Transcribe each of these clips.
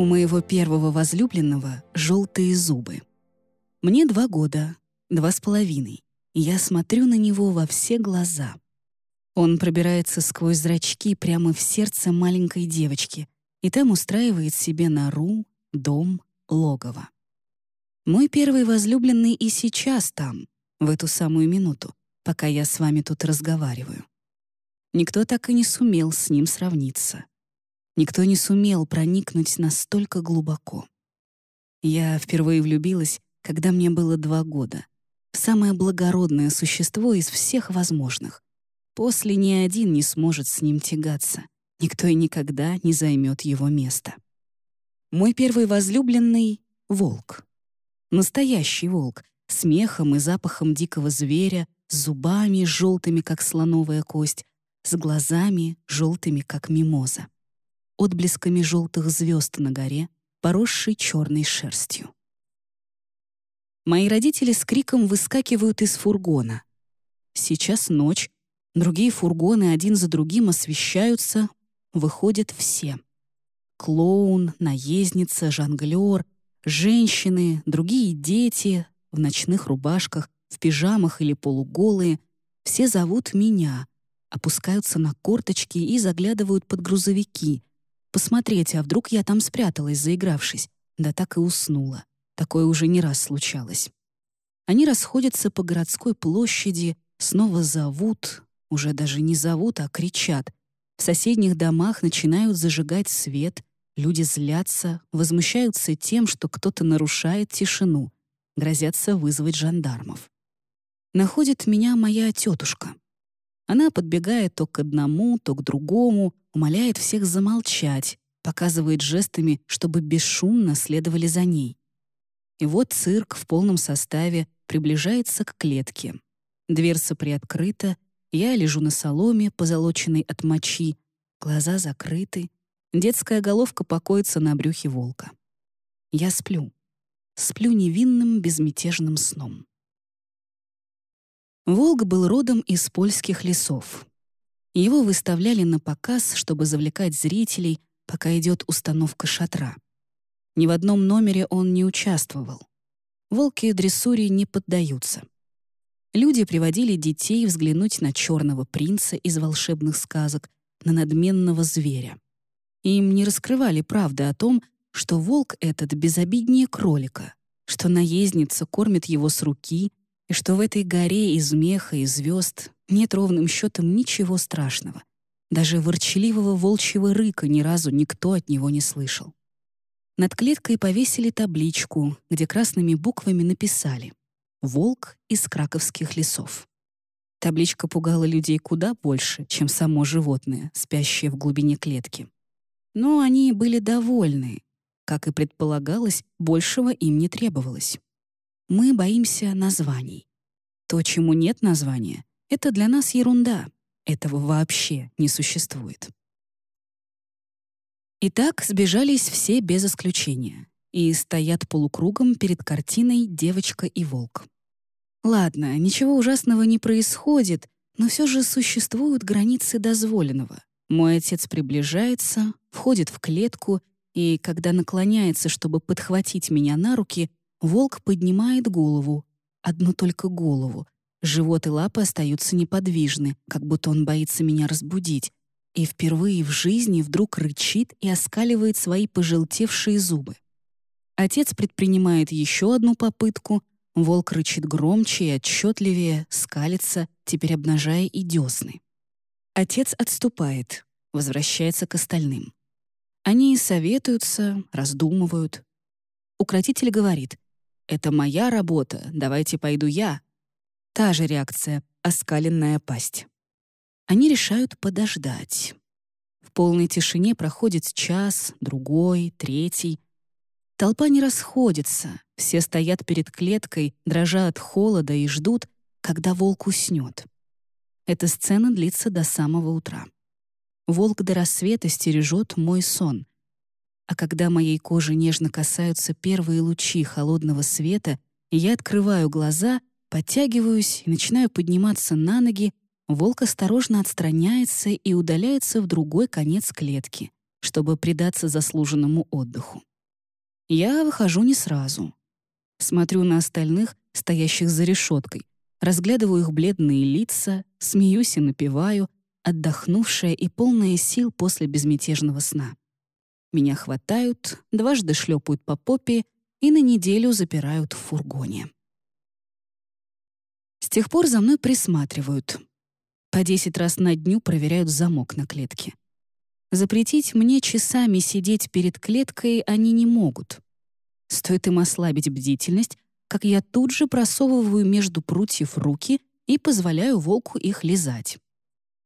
У моего первого возлюбленного желтые зубы. Мне два года, два с половиной. Я смотрю на него во все глаза. Он пробирается сквозь зрачки прямо в сердце маленькой девочки и там устраивает себе нору, дом, логово. Мой первый возлюбленный и сейчас там, в эту самую минуту, пока я с вами тут разговариваю. Никто так и не сумел с ним сравниться. Никто не сумел проникнуть настолько глубоко. Я впервые влюбилась, когда мне было два года, в самое благородное существо из всех возможных. После ни один не сможет с ним тягаться. Никто и никогда не займет его место. Мой первый возлюбленный — волк. Настоящий волк, с мехом и запахом дикого зверя, с зубами желтыми, как слоновая кость, с глазами желтыми, как мимоза, отблесками желтых звезд на горе, поросшей черной шерстью. Мои родители с криком выскакивают из фургона. Сейчас ночь, другие фургоны один за другим освещаются, выходят все. Клоун, наездница, жонглёр, Женщины, другие дети в ночных рубашках, в пижамах или полуголые, все зовут меня, опускаются на корточки и заглядывают под грузовики. Посмотреть, а вдруг я там спряталась, заигравшись. Да так и уснула. Такое уже не раз случалось. Они расходятся по городской площади, снова зовут, уже даже не зовут, а кричат. В соседних домах начинают зажигать свет, Люди злятся, возмущаются тем, что кто-то нарушает тишину, грозятся вызвать жандармов. Находит меня моя тетушка. Она подбегает то к одному, то к другому, умоляет всех замолчать, показывает жестами, чтобы бесшумно следовали за ней. И вот цирк в полном составе приближается к клетке. Дверца приоткрыта, я лежу на соломе, позолоченной от мочи, глаза закрыты, Детская головка покоится на брюхе волка. Я сплю. Сплю невинным, безмятежным сном. Волк был родом из польских лесов. Его выставляли на показ, чтобы завлекать зрителей, пока идет установка шатра. Ни в одном номере он не участвовал. Волки дрессуре не поддаются. Люди приводили детей взглянуть на черного принца из волшебных сказок, на надменного зверя. Им не раскрывали правды о том, что волк этот безобиднее кролика, что наездница кормит его с руки, и что в этой горе из меха и звезд нет ровным счетом ничего страшного. Даже ворчаливого волчьего рыка ни разу никто от него не слышал. Над клеткой повесили табличку, где красными буквами написали «Волк из краковских лесов». Табличка пугала людей куда больше, чем само животное, спящее в глубине клетки. Но они были довольны. Как и предполагалось, большего им не требовалось. Мы боимся названий. То, чему нет названия, это для нас ерунда. Этого вообще не существует. Итак, сбежались все без исключения и стоят полукругом перед картиной «Девочка и волк». Ладно, ничего ужасного не происходит, но все же существуют границы дозволенного. Мой отец приближается, входит в клетку, и, когда наклоняется, чтобы подхватить меня на руки, волк поднимает голову, одну только голову. Живот и лапы остаются неподвижны, как будто он боится меня разбудить, и впервые в жизни вдруг рычит и оскаливает свои пожелтевшие зубы. Отец предпринимает еще одну попытку, волк рычит громче и отчетливее, скалится, теперь обнажая и десны. Отец отступает, возвращается к остальным. Они советуются, раздумывают. Укротитель говорит, «Это моя работа, давайте пойду я». Та же реакция — оскаленная пасть. Они решают подождать. В полной тишине проходит час, другой, третий. Толпа не расходится, все стоят перед клеткой, дрожа от холода и ждут, когда волк уснет. Эта сцена длится до самого утра. Волк до рассвета стережет мой сон. А когда моей кожи нежно касаются первые лучи холодного света, я открываю глаза, подтягиваюсь и начинаю подниматься на ноги, волк осторожно отстраняется и удаляется в другой конец клетки, чтобы предаться заслуженному отдыху. Я выхожу не сразу. Смотрю на остальных, стоящих за решеткой, разглядываю их бледные лица, смеюсь и напеваю, отдохнувшая и полная сил после безмятежного сна. Меня хватают, дважды шлепают по попе и на неделю запирают в фургоне. Тех пор за мной присматривают. По десять раз на дню проверяют замок на клетке. Запретить мне часами сидеть перед клеткой они не могут. Стоит им ослабить бдительность, как я тут же просовываю между прутьев руки и позволяю волку их лизать.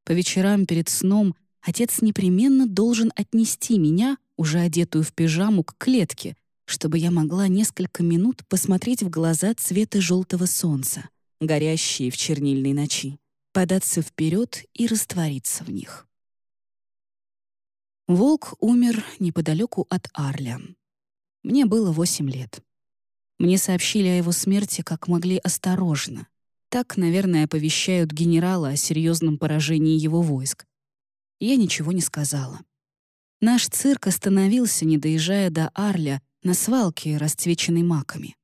По вечерам перед сном отец непременно должен отнести меня, уже одетую в пижаму, к клетке, чтобы я могла несколько минут посмотреть в глаза цвета желтого солнца, горящие в чернильной ночи, податься вперед и раствориться в них. Волк умер неподалеку от Арля. Мне было восемь лет. Мне сообщили о его смерти как могли осторожно. Так, наверное, оповещают генерала о серьезном поражении его войск. Я ничего не сказала. Наш цирк остановился, не доезжая до Арля, на свалке, расцвеченной маками.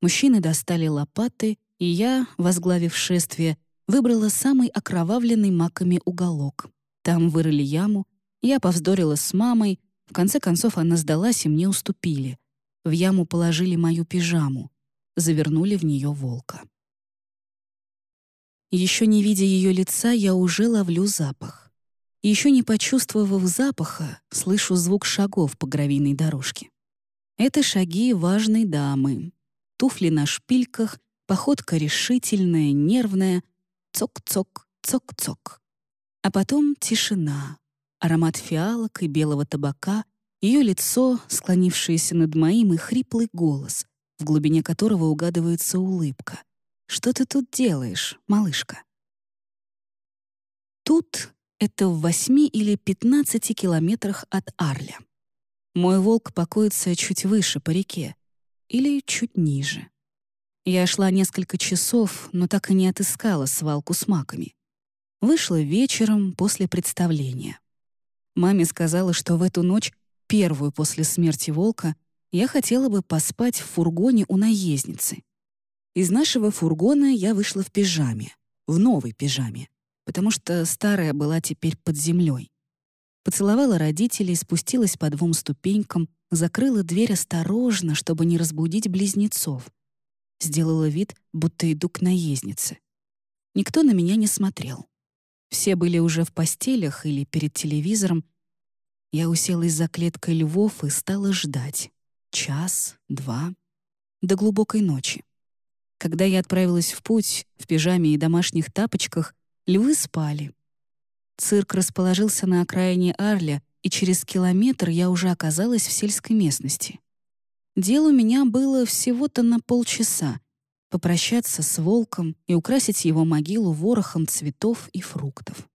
Мужчины достали лопаты, и я, возглавив шествие, выбрала самый окровавленный маками уголок. Там вырыли яму, я повздорила с мамой, в конце концов она сдалась, и мне уступили. В яму положили мою пижаму, завернули в нее волка. Еще не видя ее лица, я уже ловлю запах. Еще не почувствовав запаха, слышу звук шагов по гравийной дорожке. Это шаги важной дамы. Туфли на шпильках, походка решительная, нервная. Цок-цок, цок-цок. А потом тишина, аромат фиалок и белого табака, ее лицо, склонившееся над моим, и хриплый голос, в глубине которого угадывается улыбка. «Что ты тут делаешь, малышка?» Тут это в восьми или пятнадцати километрах от Арля. Мой волк покоится чуть выше по реке или чуть ниже. Я шла несколько часов, но так и не отыскала свалку с маками. Вышла вечером после представления. Маме сказала, что в эту ночь первую после смерти волка, я хотела бы поспать в фургоне у наездницы. Из нашего фургона я вышла в пижаме, в новой пижаме, потому что старая была теперь под землей. Поцеловала родителей, спустилась по двум ступенькам, закрыла дверь осторожно, чтобы не разбудить близнецов. Сделала вид, будто иду к наезднице. Никто на меня не смотрел. Все были уже в постелях или перед телевизором, я уселась за клеткой львов и стала ждать. Час, два, до глубокой ночи. Когда я отправилась в путь, в пижаме и домашних тапочках, львы спали. Цирк расположился на окраине Арля, и через километр я уже оказалась в сельской местности. Дело у меня было всего-то на полчаса — попрощаться с волком и украсить его могилу ворохом цветов и фруктов.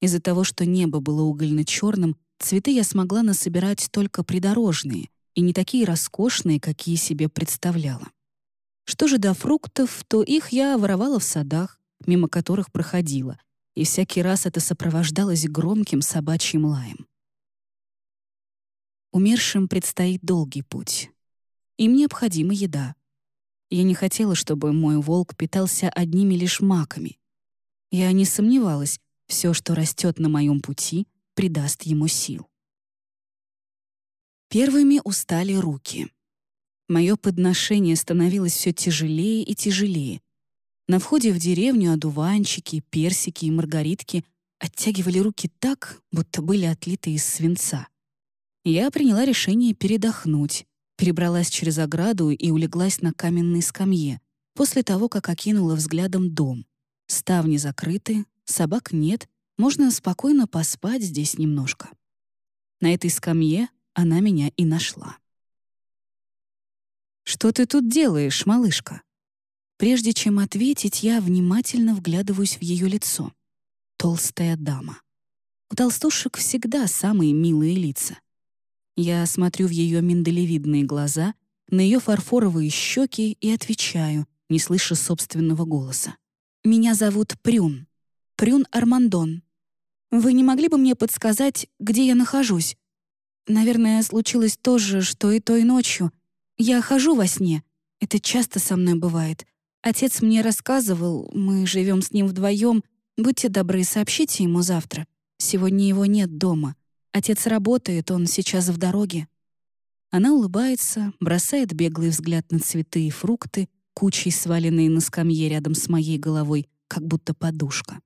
Из-за того, что небо было угольно-черным, цветы я смогла насобирать только придорожные и не такие роскошные, какие себе представляла. Что же до фруктов, то их я воровала в садах, мимо которых проходила, и всякий раз это сопровождалось громким собачьим лаем. Умершим предстоит долгий путь. Им необходима еда. Я не хотела, чтобы мой волк питался одними лишь маками. Я не сомневалась, все, что растет на моем пути, придаст ему сил. Первыми устали руки. Мое подношение становилось все тяжелее и тяжелее. На входе в деревню одуванчики, персики и маргаритки оттягивали руки так, будто были отлиты из свинца. Я приняла решение передохнуть, перебралась через ограду и улеглась на каменной скамье после того, как окинула взглядом дом. Ставни закрыты, собак нет, можно спокойно поспать здесь немножко. На этой скамье она меня и нашла. «Что ты тут делаешь, малышка?» Прежде чем ответить, я внимательно вглядываюсь в ее лицо. Толстая дама. У толстушек всегда самые милые лица. Я смотрю в ее миндалевидные глаза, на ее фарфоровые щеки и отвечаю, не слыша собственного голоса. «Меня зовут Прюн». Прюн Армандон. Вы не могли бы мне подсказать, где я нахожусь?» Наверное, случилось то же, что и той ночью. Я хожу во сне. Это часто со мной бывает. Отец мне рассказывал, мы живем с ним вдвоем. Будьте добры, сообщите ему завтра. Сегодня его нет дома. Отец работает, он сейчас в дороге». Она улыбается, бросает беглый взгляд на цветы и фрукты, кучей сваленные на скамье рядом с моей головой, как будто подушка.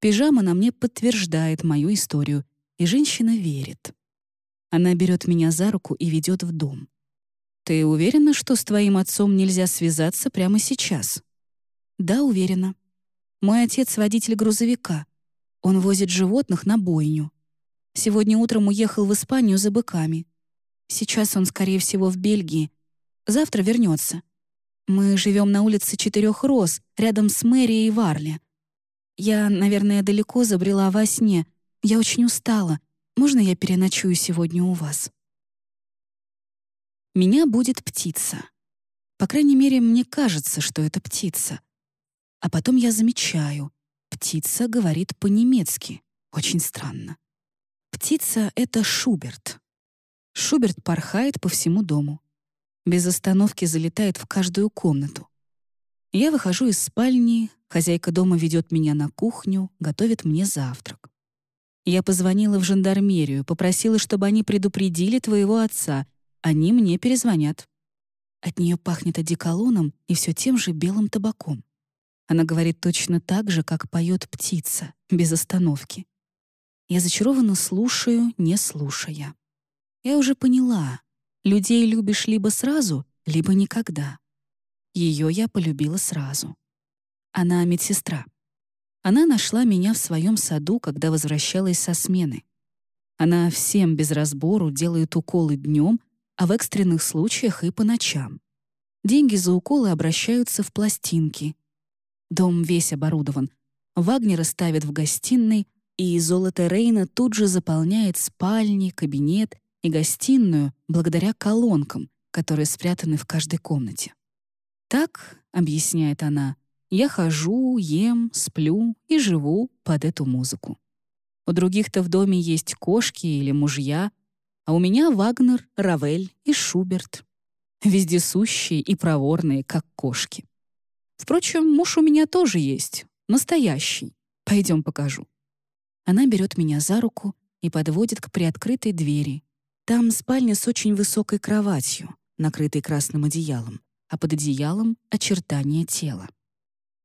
Пижама на мне подтверждает мою историю, и женщина верит. Она берет меня за руку и ведет в дом. «Ты уверена, что с твоим отцом нельзя связаться прямо сейчас?» «Да, уверена. Мой отец — водитель грузовика. Он возит животных на бойню. Сегодня утром уехал в Испанию за быками. Сейчас он, скорее всего, в Бельгии. Завтра вернется. Мы живем на улице Четырех Роз, рядом с мэрией Варли. Я, наверное, далеко забрела во сне. Я очень устала. Можно я переночую сегодня у вас?» Меня будет птица. По крайней мере, мне кажется, что это птица. А потом я замечаю, птица говорит по-немецки. Очень странно. Птица — это Шуберт. Шуберт порхает по всему дому. Без остановки залетает в каждую комнату. Я выхожу из спальни, хозяйка дома ведет меня на кухню, готовит мне завтрак. Я позвонила в жандармерию, попросила, чтобы они предупредили твоего отца, они мне перезвонят. От нее пахнет одеколоном и все тем же белым табаком. Она говорит точно так же, как поет птица, без остановки. Я зачарованно слушаю, не слушая. Я уже поняла, людей любишь либо сразу, либо никогда. Ее я полюбила сразу. Она медсестра. Она нашла меня в своем саду, когда возвращалась со смены. Она всем без разбору делает уколы днем, а в экстренных случаях и по ночам. Деньги за уколы обращаются в пластинки. Дом весь оборудован. Вагнера ставят в гостиной, и золото Рейна тут же заполняет спальни, кабинет и гостиную благодаря колонкам, которые спрятаны в каждой комнате. «Так», — объясняет она, — «я хожу, ем, сплю и живу под эту музыку. У других-то в доме есть кошки или мужья, а у меня Вагнер, Равель и Шуберт. Вездесущие и проворные, как кошки. Впрочем, муж у меня тоже есть, настоящий. Пойдем покажу. Она берет меня за руку и подводит к приоткрытой двери. Там спальня с очень высокой кроватью, накрытой красным одеялом, а под одеялом — очертания тела.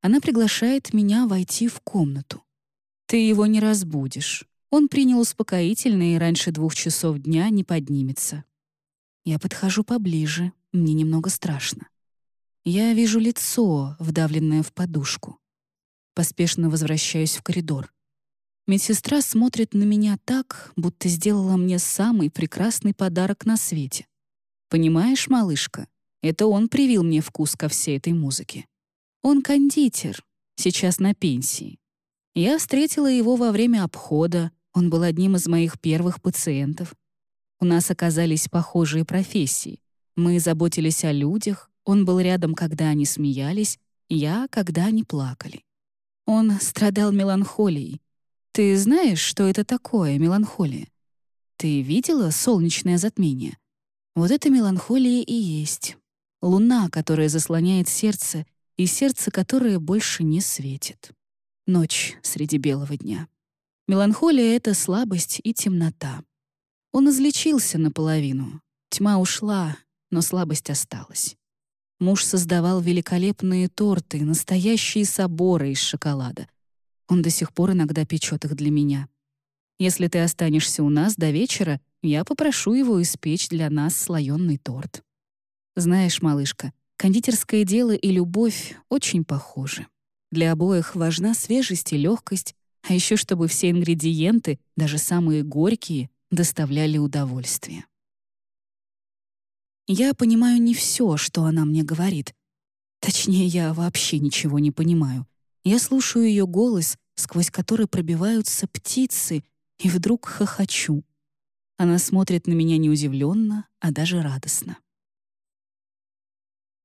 Она приглашает меня войти в комнату. «Ты его не разбудишь. Он принял успокоительное и раньше двух часов дня не поднимется. Я подхожу поближе, мне немного страшно. Я вижу лицо, вдавленное в подушку. Поспешно возвращаюсь в коридор. Медсестра смотрит на меня так, будто сделала мне самый прекрасный подарок на свете. Понимаешь, малышка, это он привил мне вкус ко всей этой музыке. Он кондитер, сейчас на пенсии. Я встретила его во время обхода, он был одним из моих первых пациентов. У нас оказались похожие профессии. Мы заботились о людях, он был рядом, когда они смеялись, я, когда они плакали. Он страдал меланхолией. Ты знаешь, что это такое, меланхолия? Ты видела солнечное затмение? Вот это меланхолия и есть. Луна, которая заслоняет сердце, и сердце, которое больше не светит. Ночь среди белого дня. Меланхолия — это слабость и темнота. Он излечился наполовину. Тьма ушла, но слабость осталась. Муж создавал великолепные торты, настоящие соборы из шоколада. Он до сих пор иногда печет их для меня. Если ты останешься у нас до вечера, я попрошу его испечь для нас слоёный торт. Знаешь, малышка, кондитерское дело и любовь очень похожи. Для обоих важна свежесть и легкость, а еще чтобы все ингредиенты, даже самые горькие, доставляли удовольствие. Я понимаю не все, что она мне говорит. Точнее, я вообще ничего не понимаю. Я слушаю ее голос, сквозь который пробиваются птицы, и вдруг хохочу. Она смотрит на меня не удивленно, а даже радостно.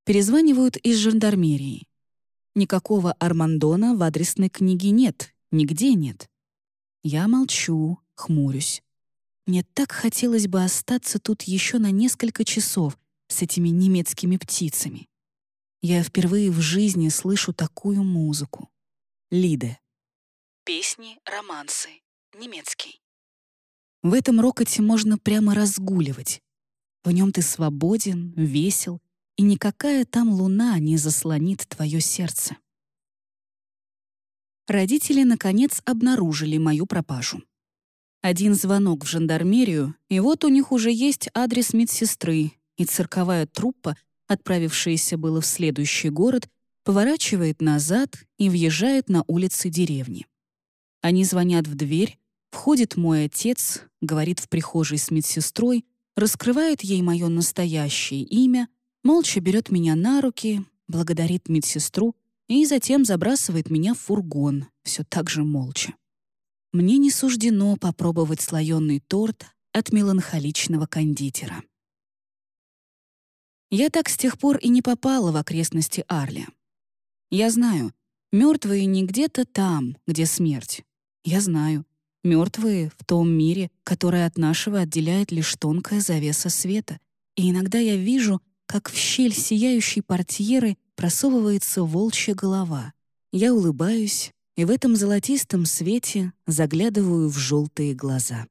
Перезванивают из жандармерии. Никакого Армандона в адресной книге нет, Нигде нет. Я молчу, хмурюсь. Мне так хотелось бы остаться тут еще на несколько часов с этими немецкими птицами. Я впервые в жизни слышу такую музыку. Лиде. Песни, романсы. Немецкий. В этом рокоте можно прямо разгуливать. В нем ты свободен, весел, и никакая там луна не заслонит твое сердце. Родители, наконец, обнаружили мою пропажу. Один звонок в жандармерию, и вот у них уже есть адрес медсестры, и цирковая труппа, отправившаяся было в следующий город, поворачивает назад и въезжает на улицы деревни. Они звонят в дверь, входит мой отец, говорит в прихожей с медсестрой, раскрывает ей мое настоящее имя, молча берет меня на руки, благодарит медсестру и затем забрасывает меня в фургон, все так же молча. Мне не суждено попробовать слоеный торт от меланхоличного кондитера. Я так с тех пор и не попала в окрестности Арли. Я знаю, мертвые не где-то там, где смерть. Я знаю, мертвые в том мире, который от нашего отделяет лишь тонкая завеса света. И иногда я вижу, как в щель сияющей портьеры просовывается волчья голова. Я улыбаюсь, и в этом золотистом свете заглядываю в желтые глаза.